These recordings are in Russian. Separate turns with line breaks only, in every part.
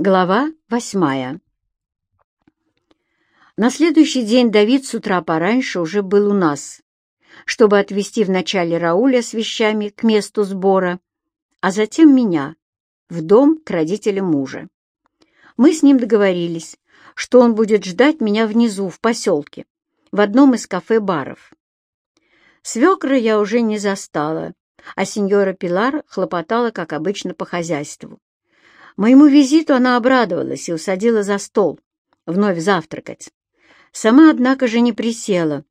Глава восьмая На следующий день Давид с утра пораньше уже был у нас, чтобы отвезти вначале Рауля с вещами к месту сбора, а затем меня в дом к родителям мужа. Мы с ним договорились, что он будет ждать меня внизу, в поселке, в одном из кафе-баров. Свекра я уже не застала, а сеньора Пилар хлопотала, как обычно, по хозяйству. Моему визиту она обрадовалась и усадила за стол, вновь завтракать. Сама, однако же, не присела,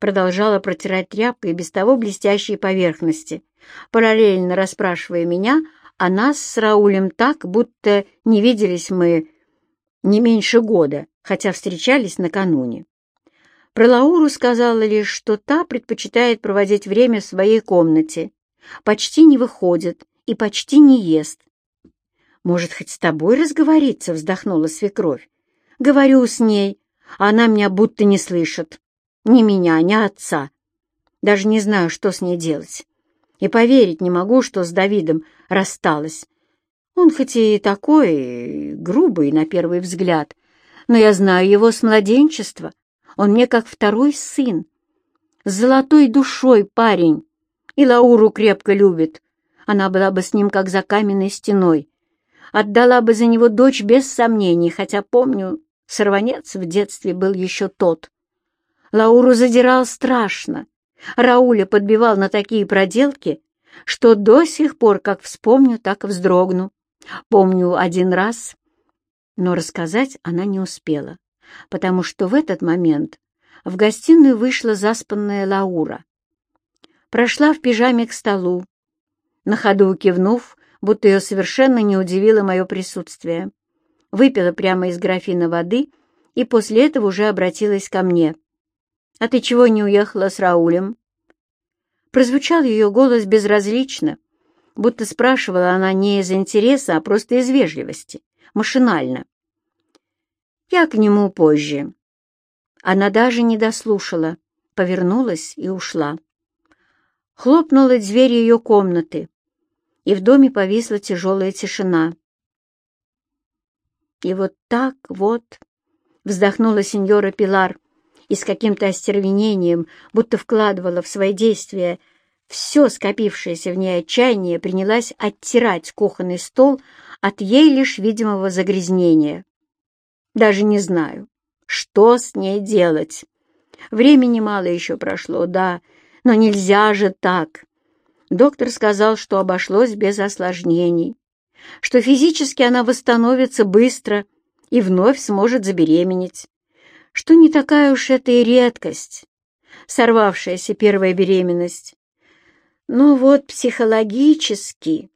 продолжала протирать тряпкой без того блестящие поверхности, параллельно расспрашивая меня о нас с Раулем так, будто не виделись мы не меньше года, хотя встречались накануне. Про Лауру сказала лишь, что та предпочитает проводить время в своей комнате, почти не выходит и почти не ест, «Может, хоть с тобой разговориться?» — вздохнула свекровь. «Говорю с ней, а она меня будто не слышит. Ни меня, ни отца. Даже не знаю, что с ней делать. И поверить не могу, что с Давидом рассталась. Он хоть и такой, грубый на первый взгляд, но я знаю его с младенчества. Он мне как второй сын. С золотой душой парень. И Лауру крепко любит. Она была бы с ним как за каменной стеной. Отдала бы за него дочь без сомнений, хотя, помню, сорванец в детстве был еще тот. Лауру задирал страшно. Рауля подбивал на такие проделки, что до сих пор, как вспомню, так вздрогну. Помню один раз, но рассказать она не успела, потому что в этот момент в гостиную вышла заспанная Лаура. Прошла в пижаме к столу, на ходу кивнув, будто ее совершенно не удивило мое присутствие. Выпила прямо из графина воды и после этого уже обратилась ко мне. «А ты чего не уехала с Раулем?» Прозвучал ее голос безразлично, будто спрашивала она не из интереса, а просто из вежливости, машинально. «Я к нему позже». Она даже не дослушала, повернулась и ушла. Хлопнула дверь ее комнаты, и в доме повисла тяжелая тишина. «И вот так вот», — вздохнула сеньора Пилар, и с каким-то остервенением, будто вкладывала в свои действия все скопившееся в ней отчаяние, принялась оттирать кухонный стол от ей лишь видимого загрязнения. Даже не знаю, что с ней делать. Времени мало еще прошло, да, но нельзя же так. Доктор сказал, что обошлось без осложнений, что физически она восстановится быстро и вновь сможет забеременеть, что не такая уж это и редкость, сорвавшаяся первая беременность. Но вот психологически,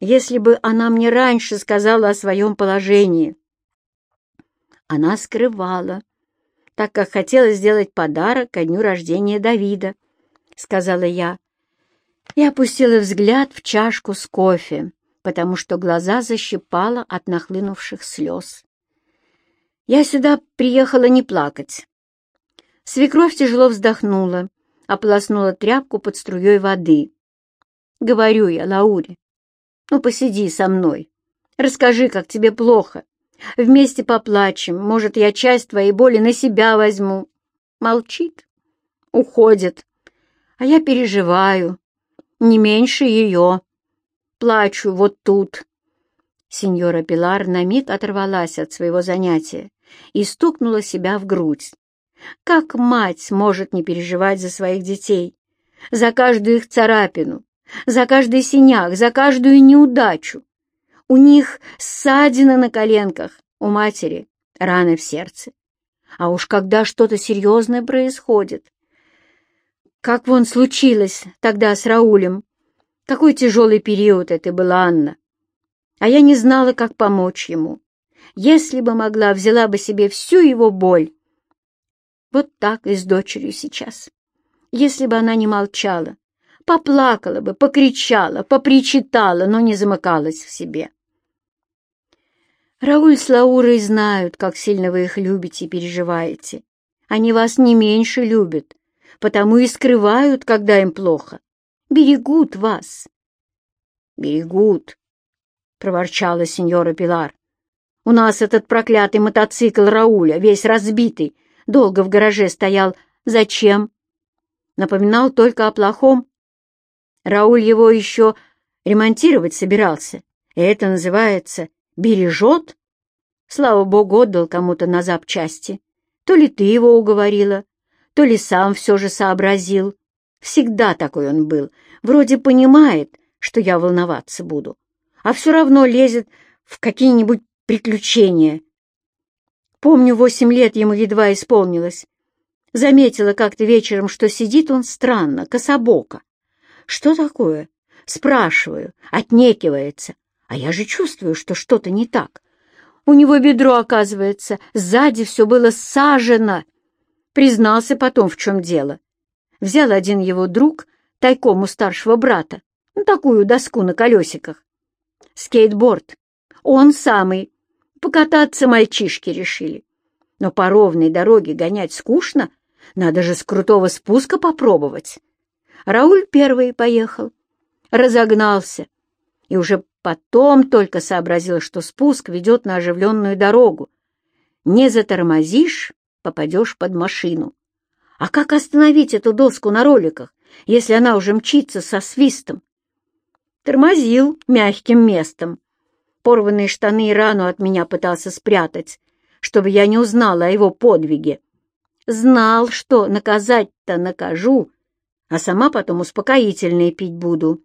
если бы она мне раньше сказала о своем положении, она скрывала, так как хотела сделать подарок ко дню рождения Давида, — сказала я, и опустила взгляд в чашку с кофе, потому что глаза защипала от нахлынувших слез. Я сюда приехала не плакать. Свекровь тяжело вздохнула, ополоснула тряпку под струей воды. Говорю я, Лауре, ну посиди со мной, расскажи, как тебе плохо. Вместе поплачем, может, я часть твоей боли на себя возьму. Молчит, уходит, а я переживаю, не меньше ее. Плачу вот тут». Сеньора Пилар на миг оторвалась от своего занятия и стукнула себя в грудь. Как мать может не переживать за своих детей, за каждую их царапину, за каждый синяк, за каждую неудачу? У них ссадины на коленках, у матери раны в сердце. А уж когда что-то серьезное происходит, как вон случилось тогда с Раулем. Какой тяжелый период это был, Анна. А я не знала, как помочь ему. Если бы могла, взяла бы себе всю его боль. Вот так и с дочерью сейчас. Если бы она не молчала, поплакала бы, покричала, попричитала, но не замыкалась в себе. Рауль с Лаурой знают, как сильно вы их любите и переживаете. Они вас не меньше любят, потому и скрывают, когда им плохо. Берегут вас. Берегут, — проворчала сеньора Пилар. У нас этот проклятый мотоцикл Рауля, весь разбитый, долго в гараже стоял. Зачем? Напоминал только о плохом. Рауль его еще ремонтировать собирался, и это называется «бережет». Слава богу, отдал кому-то на запчасти. То ли ты его уговорила, то ли сам все же сообразил. Всегда такой он был. Вроде понимает, что я волноваться буду, а все равно лезет в какие-нибудь приключения. Помню, восемь лет ему едва исполнилось. Заметила как-то вечером, что сидит он странно, кособоко. Что такое? Спрашиваю, отнекивается. А я же чувствую, что что-то не так. У него бедро, оказывается, сзади все было сажено. Признался потом, в чем дело. Взял один его друг, тайком у старшего брата, ну, такую доску на колесиках. Скейтборд. Он самый. Покататься мальчишки решили. Но по ровной дороге гонять скучно, надо же с крутого спуска попробовать. Рауль первый поехал, разогнался, и уже потом только сообразил, что спуск ведет на оживленную дорогу. Не затормозишь, попадешь под машину. А как остановить эту доску на роликах, если она уже мчится со свистом? Тормозил мягким местом. Порванные штаны и рану от меня пытался спрятать, чтобы я не узнала о его подвиге. Знал, что наказать-то накажу, а сама потом успокоительные пить буду.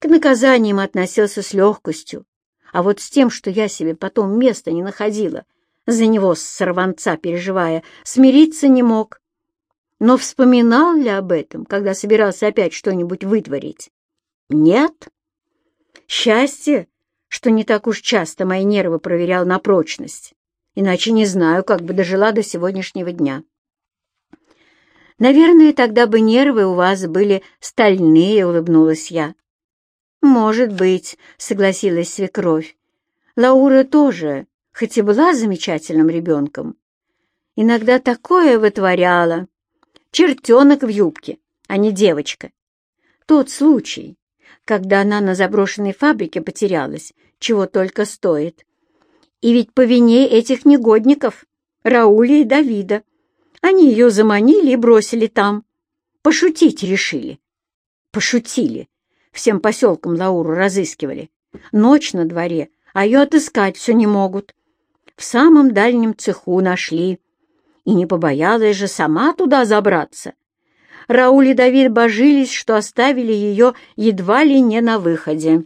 К наказаниям относился с легкостью, а вот с тем, что я себе потом места не находила, за него сорванца переживая, смириться не мог. Но вспоминал ли об этом, когда собирался опять что-нибудь вытворить? Нет. Счастье, что не так уж часто мои нервы проверял на прочность, иначе не знаю, как бы дожила до сегодняшнего дня. Наверное, тогда бы нервы у вас были стальные, улыбнулась я. Может быть, согласилась свекровь. Лаура тоже, хоть и была замечательным ребенком, иногда такое вытворяла. Чертенок в юбке, а не девочка. Тот случай, когда она на заброшенной фабрике потерялась, чего только стоит. И ведь по вине этих негодников, Рауля и Давида, они ее заманили и бросили там. Пошутить решили. Пошутили. Всем поселком Лауру разыскивали. Ночь на дворе, а ее отыскать все не могут. В самом дальнем цеху нашли. И не побоялась же сама туда забраться. Рауль и Давид божились, что оставили ее едва ли не на выходе.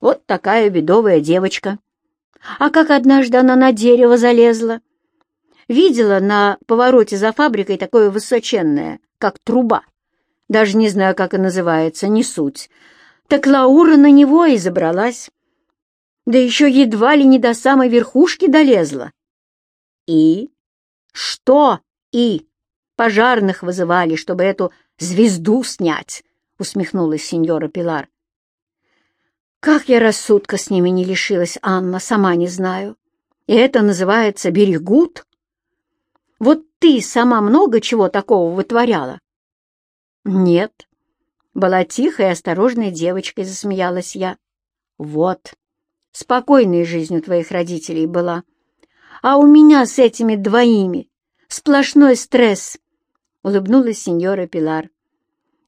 Вот такая бедовая девочка. А как однажды она на дерево залезла? Видела на повороте за фабрикой такое высоченное, как труба. Даже не знаю, как и называется, не суть. Так Лаура на него и забралась. Да еще едва ли не до самой верхушки долезла. И? Что и? Пожарных вызывали, чтобы эту звезду снять, — усмехнулась сеньора Пилар. Как я рассудка с ними не лишилась, Анна, сама не знаю. И это называется берегут? Вот ты сама много чего такого вытворяла? Нет. Была тихой и осторожной девочкой, засмеялась я. Вот. Спокойной жизнью твоих родителей была. А у меня с этими двоими сплошной стресс улыбнулась сеньора Пилар.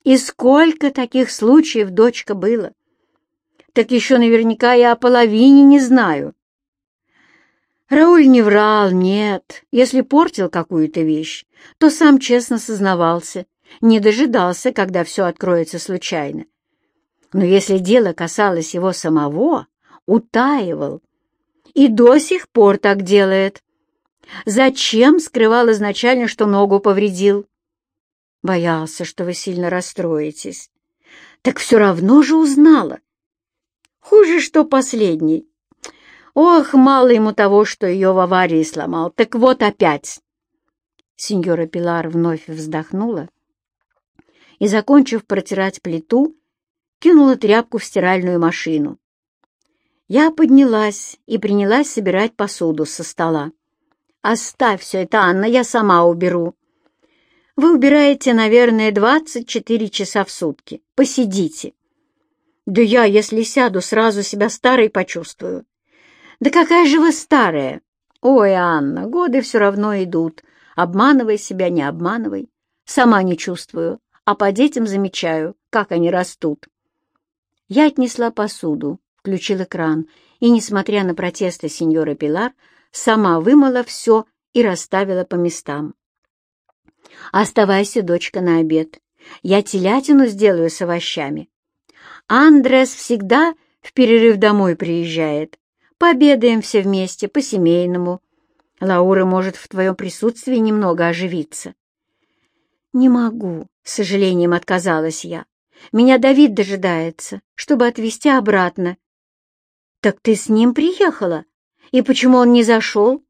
«И сколько таких случаев, дочка, было? Так еще наверняка я о половине не знаю». Рауль не врал, нет. Если портил какую-то вещь, то сам честно сознавался, не дожидался, когда все откроется случайно. Но если дело касалось его самого, утаивал. И до сих пор так делает. Зачем скрывал изначально, что ногу повредил? Боялся, что вы сильно расстроитесь. Так все равно же узнала. Хуже, что последний. Ох, мало ему того, что ее в аварии сломал. Так вот опять. Сеньора Пилар вновь вздохнула и, закончив протирать плиту, кинула тряпку в стиральную машину. Я поднялась и принялась собирать посуду со стола. «Оставь все это, Анна, я сама уберу». Вы убираете, наверное, 24 часа в сутки. Посидите. Да я, если сяду, сразу себя старой почувствую. «Да какая же вы старая!» «Ой, Анна, годы все равно идут. Обманывай себя, не обманывай. Сама не чувствую, а по детям замечаю, как они растут». Я отнесла посуду, включила кран и, несмотря на протесты сеньора Пилар, сама вымыла все и расставила по местам. «Оставайся, дочка, на обед. Я телятину сделаю с овощами. Андрес всегда в перерыв домой приезжает. Пообедаем все вместе, по-семейному. Лаура может в твоем присутствии немного оживиться». «Не могу», — с сожалением отказалась я. «Меня Давид дожидается, чтобы отвезти обратно». «Так ты с ним приехала? И почему он не зашел?»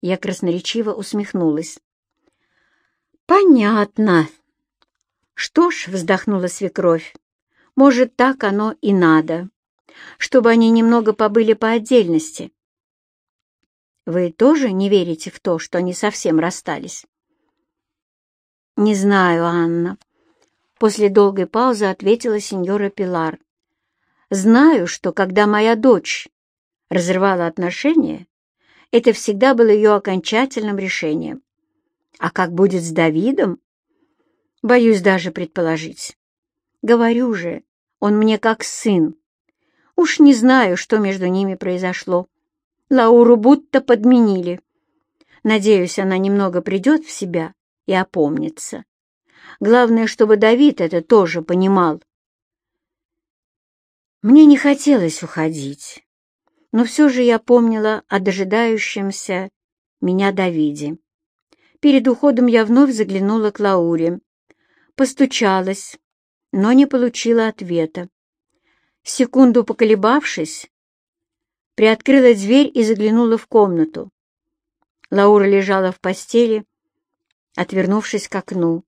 Я красноречиво усмехнулась. «Понятно». «Что ж», — вздохнула свекровь, — «может, так оно и надо, чтобы они немного побыли по отдельности». «Вы тоже не верите в то, что они совсем расстались?» «Не знаю, Анна», — после долгой паузы ответила сеньора Пилар. «Знаю, что когда моя дочь разрывала отношения, это всегда было ее окончательным решением. А как будет с Давидом? Боюсь даже предположить. Говорю же, он мне как сын. Уж не знаю, что между ними произошло. Лауру будто подменили. Надеюсь, она немного придет в себя и опомнится. Главное, чтобы Давид это тоже понимал. Мне не хотелось уходить но все же я помнила о дожидающемся меня Давиде. Перед уходом я вновь заглянула к Лауре. Постучалась, но не получила ответа. Секунду поколебавшись, приоткрыла дверь и заглянула в комнату. Лаура лежала в постели, отвернувшись к окну.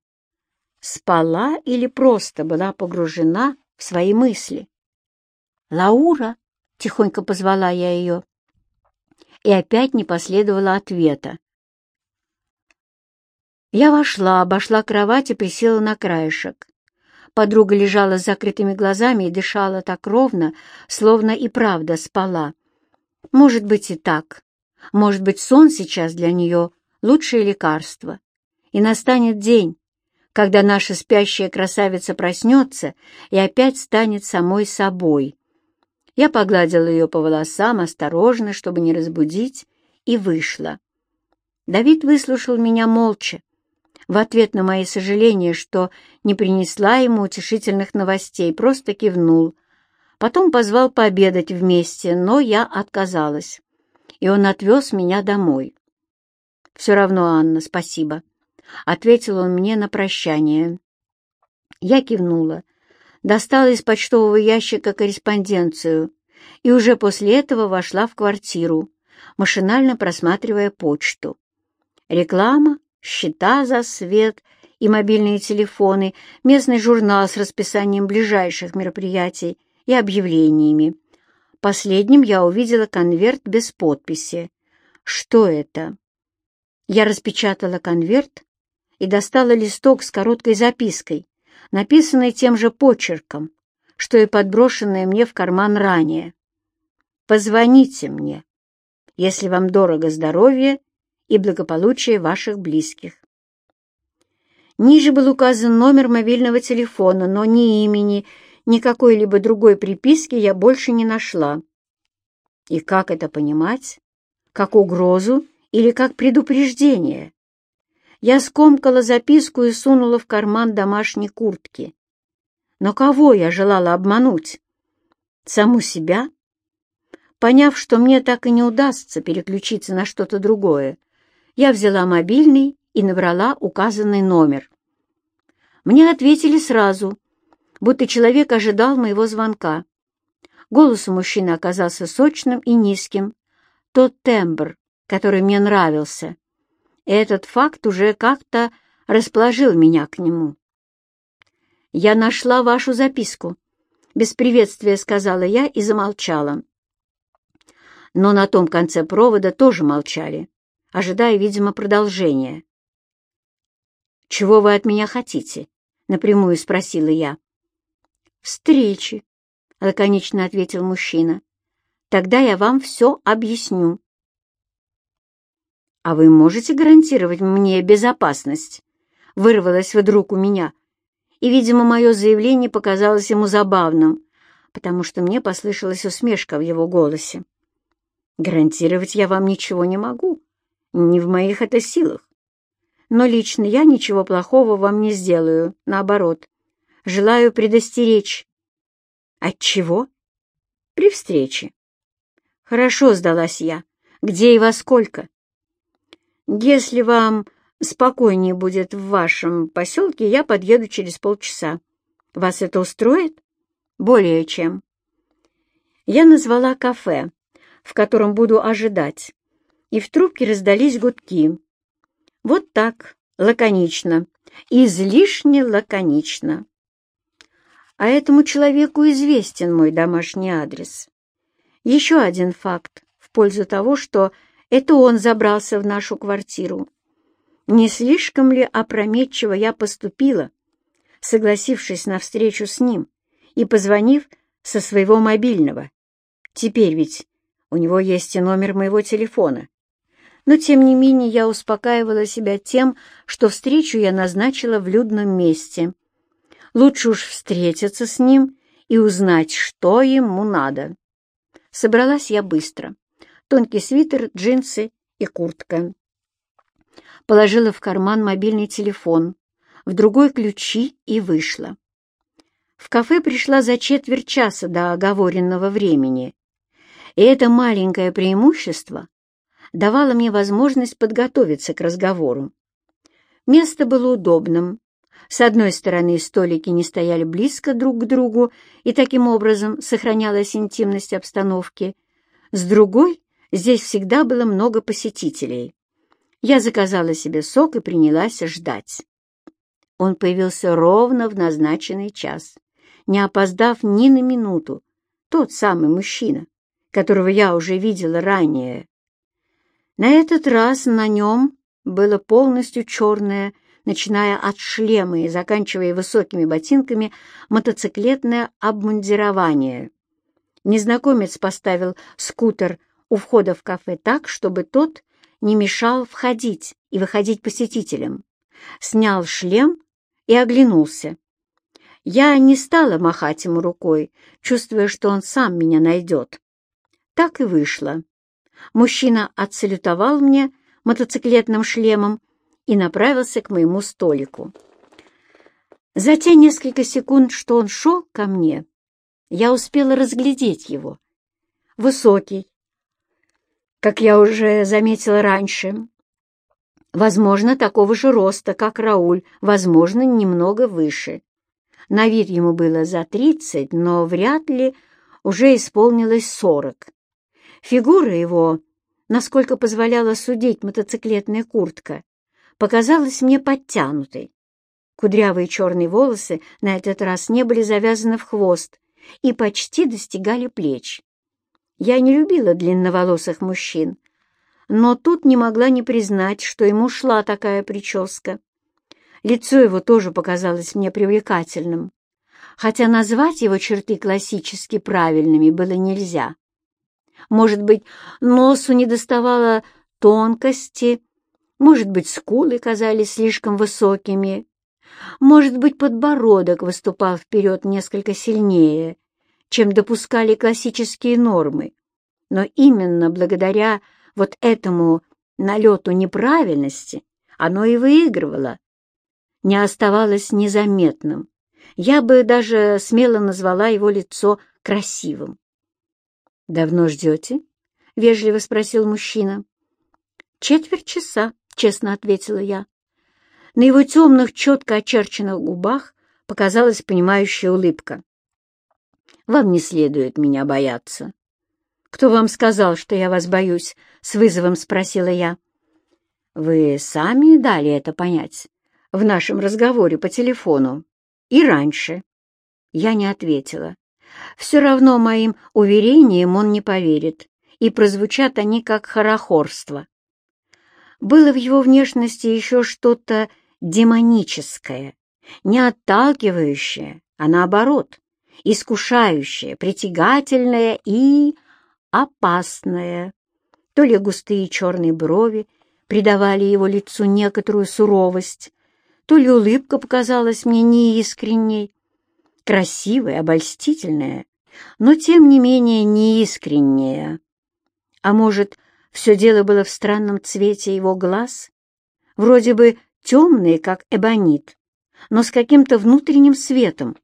Спала или просто была погружена в свои мысли? «Лаура!» — тихонько позвала я ее. И опять не последовало ответа. Я вошла, обошла кровать и присела на краешек. Подруга лежала с закрытыми глазами и дышала так ровно, словно и правда спала. Может быть и так. Может быть, сон сейчас для нее — лучшее лекарство. И настанет день, когда наша спящая красавица проснется и опять станет самой собой. Я погладила ее по волосам, осторожно, чтобы не разбудить, и вышла. Давид выслушал меня молча, в ответ на мои сожаления, что не принесла ему утешительных новостей, просто кивнул. Потом позвал пообедать вместе, но я отказалась, и он отвез меня домой. «Все равно, Анна, спасибо», — ответил он мне на прощание. Я кивнула достала из почтового ящика корреспонденцию и уже после этого вошла в квартиру, машинально просматривая почту. Реклама, счета за свет и мобильные телефоны, местный журнал с расписанием ближайших мероприятий и объявлениями. Последним я увидела конверт без подписи. Что это? Я распечатала конверт и достала листок с короткой запиской, написанной тем же почерком, что и подброшенное мне в карман ранее. «Позвоните мне, если вам дорого здоровье и благополучие ваших близких». Ниже был указан номер мобильного телефона, но ни имени, ни какой-либо другой приписки я больше не нашла. И как это понимать? Как угрозу или как предупреждение? Я скомкала записку и сунула в карман домашней куртки. Но кого я желала обмануть? Саму себя? Поняв, что мне так и не удастся переключиться на что-то другое, я взяла мобильный и набрала указанный номер. Мне ответили сразу, будто человек ожидал моего звонка. Голос у мужчины оказался сочным и низким, тот тембр, который мне нравился. Этот факт уже как-то расположил меня к нему. «Я нашла вашу записку», — без приветствия сказала я и замолчала. Но на том конце провода тоже молчали, ожидая, видимо, продолжения. «Чего вы от меня хотите?» — напрямую спросила я. «Встречи», — лаконично ответил мужчина. Тогда я вам все объясню». «А вы можете гарантировать мне безопасность?» Вырвалось вдруг у меня, и, видимо, мое заявление показалось ему забавным, потому что мне послышалась усмешка в его голосе. «Гарантировать я вам ничего не могу, не в моих это силах. Но лично я ничего плохого вам не сделаю, наоборот. Желаю предостеречь». «От чего?» «При встрече». «Хорошо», — сдалась я. «Где и во сколько?» «Если вам спокойнее будет в вашем поселке, я подъеду через полчаса. Вас это устроит?» «Более чем». Я назвала кафе, в котором буду ожидать, и в трубке раздались гудки. Вот так, лаконично, излишне лаконично. А этому человеку известен мой домашний адрес. Еще один факт в пользу того, что это он забрался в нашу квартиру. Не слишком ли опрометчиво я поступила, согласившись на встречу с ним и позвонив со своего мобильного? Теперь ведь у него есть и номер моего телефона. Но, тем не менее, я успокаивала себя тем, что встречу я назначила в людном месте. Лучше уж встретиться с ним и узнать, что ему надо. Собралась я быстро тонкий свитер, джинсы и куртка. Положила в карман мобильный телефон, в другой ключи и вышла. В кафе пришла за четверть часа до оговоренного времени, и это маленькое преимущество давало мне возможность подготовиться к разговору. Место было удобным. С одной стороны, столики не стояли близко друг к другу, и таким образом сохранялась интимность обстановки. С другой Здесь всегда было много посетителей. Я заказала себе сок и принялась ждать. Он появился ровно в назначенный час, не опоздав ни на минуту. Тот самый мужчина, которого я уже видела ранее. На этот раз на нем было полностью черное, начиная от шлема и заканчивая высокими ботинками, мотоциклетное обмундирование. Незнакомец поставил скутер у входа в кафе так, чтобы тот не мешал входить и выходить посетителям. Снял шлем и оглянулся. Я не стала махать ему рукой, чувствуя, что он сам меня найдет. Так и вышло. Мужчина отсалютовал мне мотоциклетным шлемом и направился к моему столику. За те несколько секунд, что он шел ко мне, я успела разглядеть его. Высокий, как я уже заметила раньше. Возможно, такого же роста, как Рауль, возможно, немного выше. На вид ему было за тридцать, но вряд ли уже исполнилось сорок. Фигура его, насколько позволяла судить мотоциклетная куртка, показалась мне подтянутой. Кудрявые черные волосы на этот раз не были завязаны в хвост и почти достигали плеч. Я не любила длинноволосых мужчин, но тут не могла не признать, что ему шла такая прическа. Лицо его тоже показалось мне привлекательным, хотя назвать его черты классически правильными было нельзя. Может быть, носу не доставало тонкости, может быть, скулы казались слишком высокими, может быть, подбородок выступал вперед несколько сильнее, чем допускали классические нормы. Но именно благодаря вот этому налету неправильности оно и выигрывало. Не оставалось незаметным. Я бы даже смело назвала его лицо красивым. «Давно ждете?» — вежливо спросил мужчина. «Четверть часа», — честно ответила я. На его темных, четко очерченных губах показалась понимающая улыбка. Вам не следует меня бояться». «Кто вам сказал, что я вас боюсь?» — с вызовом спросила я. «Вы сами дали это понять в нашем разговоре по телефону и раньше». Я не ответила. Все равно моим уверениям он не поверит, и прозвучат они как хорохорство. Было в его внешности еще что-то демоническое, не отталкивающее, а наоборот, искушающее, притягательное и опасное. То ли густые черные брови придавали его лицу некоторую суровость, то ли улыбка показалась мне неискренней, красивая, обольстительная, но тем не менее неискренняя. А может, все дело было в странном цвете его глаз, вроде бы темные, как эбонит, но с каким-то внутренним светом,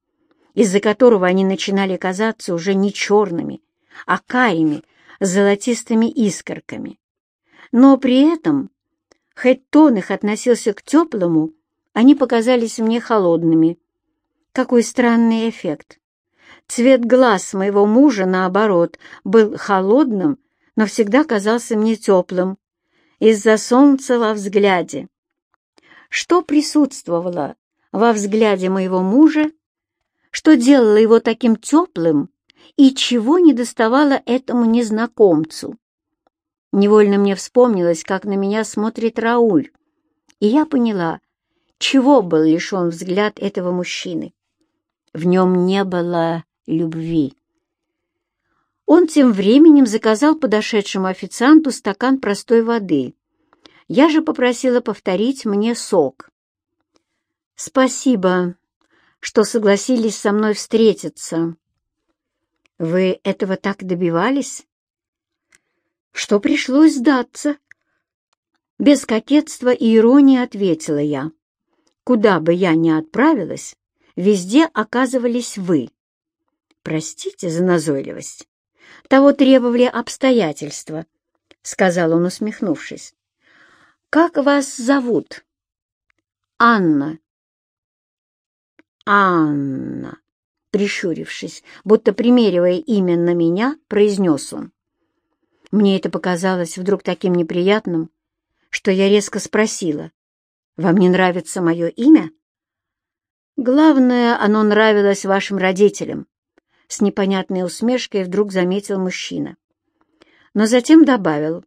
из-за которого они начинали казаться уже не черными, а карими, золотистыми искорками. Но при этом, хоть тон их относился к теплому, они показались мне холодными. Какой странный эффект. Цвет глаз моего мужа, наоборот, был холодным, но всегда казался мне теплым, из-за солнца во взгляде. Что присутствовало во взгляде моего мужа, что делало его таким теплым и чего не доставало этому незнакомцу? Невольно мне вспомнилось, как на меня смотрит Рауль, и я поняла, чего был лишен взгляд этого мужчины. В нем не было любви. Он тем временем заказал подошедшему официанту стакан простой воды. Я же попросила повторить мне сок. «Спасибо, что согласились со мной встретиться. Вы этого так добивались?» «Что пришлось сдаться?» Без кокетства и иронии ответила я. «Куда бы я ни отправилась, везде оказывались вы. Простите за назойливость. Того требовали обстоятельства», — сказал он, усмехнувшись. «Как вас зовут?» «Анна», «Анна!» Прищурившись, будто примеривая имя на меня, произнес он. Мне это показалось вдруг таким неприятным, что я резко спросила, «Вам не нравится мое имя?» «Главное, оно нравилось вашим родителям», — с непонятной усмешкой вдруг заметил мужчина. Но затем добавил,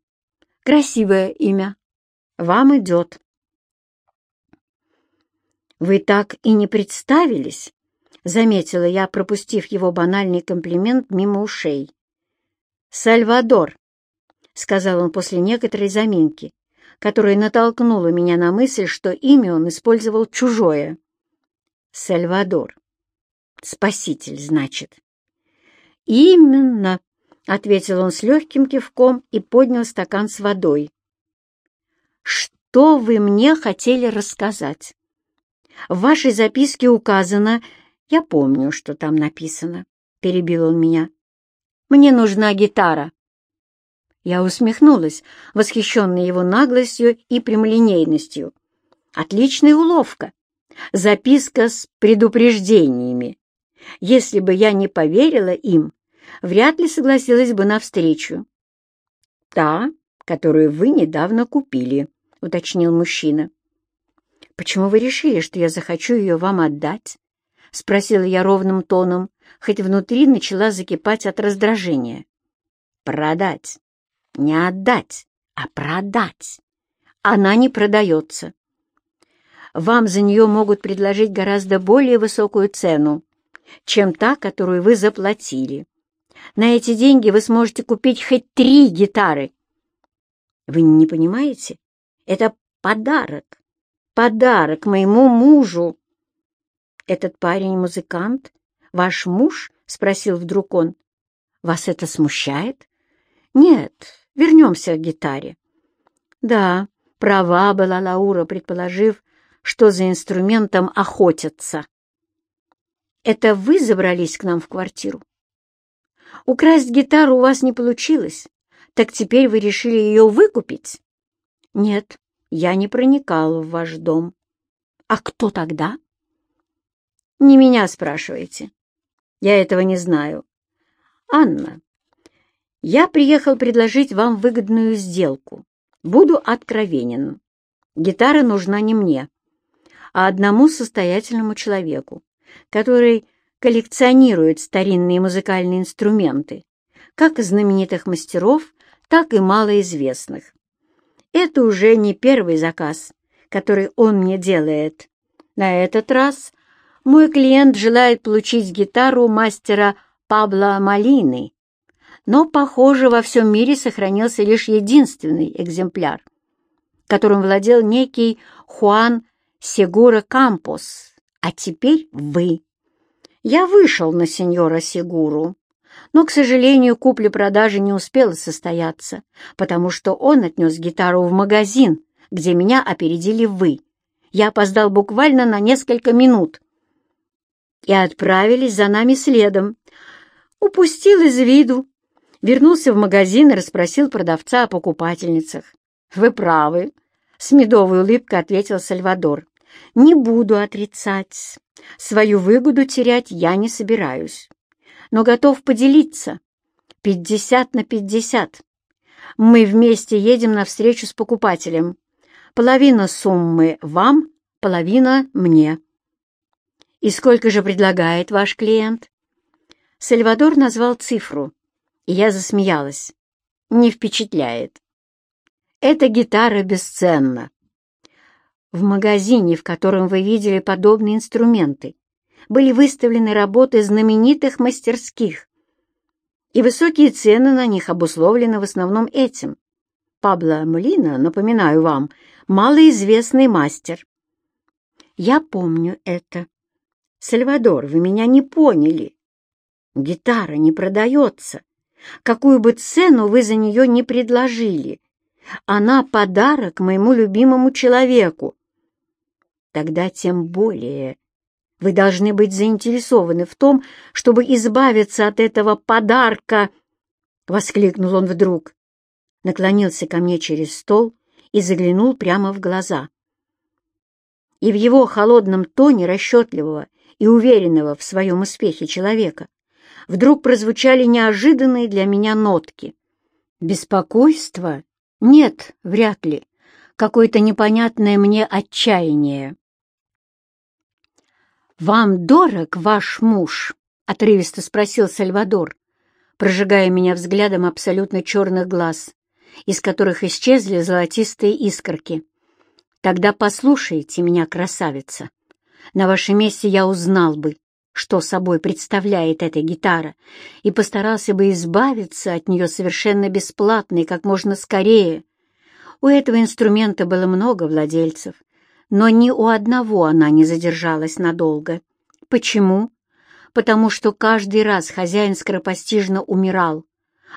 «Красивое имя. Вам идет». «Вы так и не представились», — заметила я, пропустив его банальный комплимент мимо ушей. «Сальвадор», — сказал он после некоторой заминки, которая натолкнула меня на мысль, что имя он использовал чужое. «Сальвадор. Спаситель, значит». «Именно», — ответил он с легким кивком и поднял стакан с водой. «Что вы мне хотели рассказать?» В вашей записке указано... Я помню, что там написано. Перебил он меня. Мне нужна гитара. Я усмехнулась, восхищенная его наглостью и прямолинейностью. Отличная уловка. Записка с предупреждениями. Если бы я не поверила им, вряд ли согласилась бы навстречу. «Та, которую вы недавно купили», — уточнил мужчина. «Почему вы решили, что я захочу ее вам отдать?» — спросила я ровным тоном, хоть внутри начала закипать от раздражения. «Продать. Не отдать, а продать. Она не продается. Вам за нее могут предложить гораздо более высокую цену, чем та, которую вы заплатили. На эти деньги вы сможете купить хоть три гитары. Вы не понимаете? Это подарок подарок моему мужу. «Этот парень музыкант? Ваш муж?» — спросил вдруг он. «Вас это смущает?» «Нет, вернемся к гитаре». «Да, права была Лаура, предположив, что за инструментом охотятся». «Это вы забрались к нам в квартиру?» «Украсть гитару у вас не получилось, так теперь вы решили ее выкупить?» «Нет, я не проникал в ваш дом. А кто тогда? Не меня спрашивайте. Я этого не знаю. Анна, я приехал предложить вам выгодную сделку. Буду откровенен. Гитара нужна не мне, а одному состоятельному человеку, который коллекционирует старинные музыкальные инструменты, как знаменитых мастеров, так и малоизвестных. Это уже не первый заказ, который он мне делает. На этот раз мой клиент желает получить гитару мастера Пабло Малины, Но, похоже, во всем мире сохранился лишь единственный экземпляр, которым владел некий Хуан Сегура Кампос, а теперь вы. Я вышел на сеньора Сегуру, но, к сожалению, купля-продажа не успела состояться, потому что он отнес гитару в магазин, где меня опередили вы. Я опоздал буквально на несколько минут. И отправились за нами следом. Упустил из виду. Вернулся в магазин и расспросил продавца о покупательницах. «Вы правы», — с медовой улыбкой ответил Сальвадор. «Не буду отрицать. Свою выгоду терять я не собираюсь, но готов поделиться. Пятьдесят на пятьдесят. Мы вместе едем навстречу с покупателем. Половина суммы вам, половина мне. И сколько же предлагает ваш клиент? Сальвадор назвал цифру, и я засмеялась. Не впечатляет. Эта гитара бесценна. В магазине, в котором вы видели подобные инструменты, были выставлены работы знаменитых мастерских, и высокие цены на них обусловлены в основном этим. Пабло Молина, напоминаю вам, малоизвестный мастер. Я помню это. Сальвадор, вы меня не поняли. Гитара не продается. Какую бы цену вы за нее не предложили. Она подарок моему любимому человеку. Тогда тем более вы должны быть заинтересованы в том, чтобы избавиться от этого подарка, — воскликнул он вдруг. Наклонился ко мне через стол и заглянул прямо в глаза. И в его холодном тоне расчетливого и уверенного в своем успехе человека вдруг прозвучали неожиданные для меня нотки. Беспокойство? Нет, вряд ли. Какое-то непонятное мне отчаяние. «Вам дорог ваш муж?» — отрывисто спросил Сальвадор, прожигая меня взглядом абсолютно черных глаз, из которых исчезли золотистые искорки. «Тогда послушайте меня, красавица. На вашем месте я узнал бы, что собой представляет эта гитара, и постарался бы избавиться от нее совершенно бесплатно и как можно скорее. У этого инструмента было много владельцев, но ни у одного она не задержалась надолго. Почему? Потому что каждый раз хозяин скоропостижно умирал,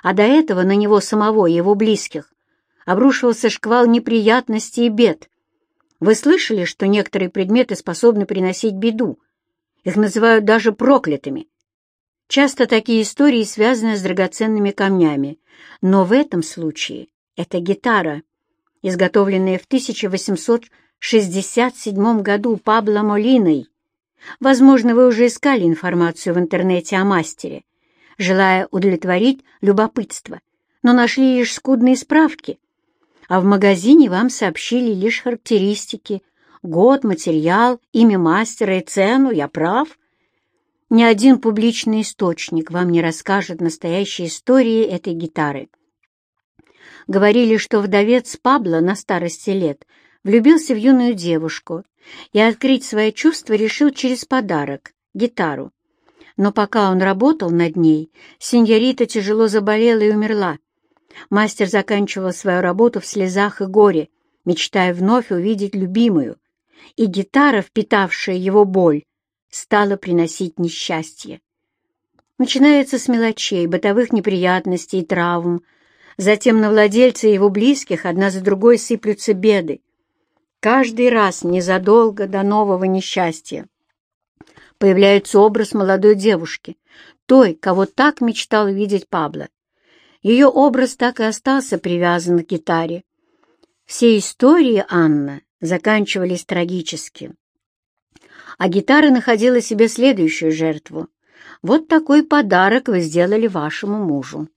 а до этого на него самого и его близких обрушивался шквал неприятностей и бед. Вы слышали, что некоторые предметы способны приносить беду? Их называют даже проклятыми. Часто такие истории связаны с драгоценными камнями, но в этом случае это гитара, изготовленная в 1800 1967 году Пабло Молиной. Возможно, вы уже искали информацию в интернете о мастере, желая удовлетворить любопытство, но нашли лишь скудные справки, а в магазине вам сообщили лишь характеристики, год, материал, имя мастера и цену, я прав? Ни один публичный источник вам не расскажет настоящей истории этой гитары. Говорили, что вдовец Пабло на старости лет влюбился в юную девушку и открыть свои чувства решил через подарок — гитару. Но пока он работал над ней, сеньорита тяжело заболела и умерла. Мастер заканчивал свою работу в слезах и горе, мечтая вновь увидеть любимую, и гитара, впитавшая его боль, стала приносить несчастье. Начинается с мелочей, бытовых неприятностей и травм, затем на владельца и его близких одна за другой сыплются беды. Каждый раз незадолго до нового несчастья появляется образ молодой девушки, той, кого так мечтал видеть Пабло. Ее образ так и остался привязан к гитаре. Все истории Анна заканчивались трагически. А гитара находила себе следующую жертву. Вот такой подарок вы сделали вашему мужу.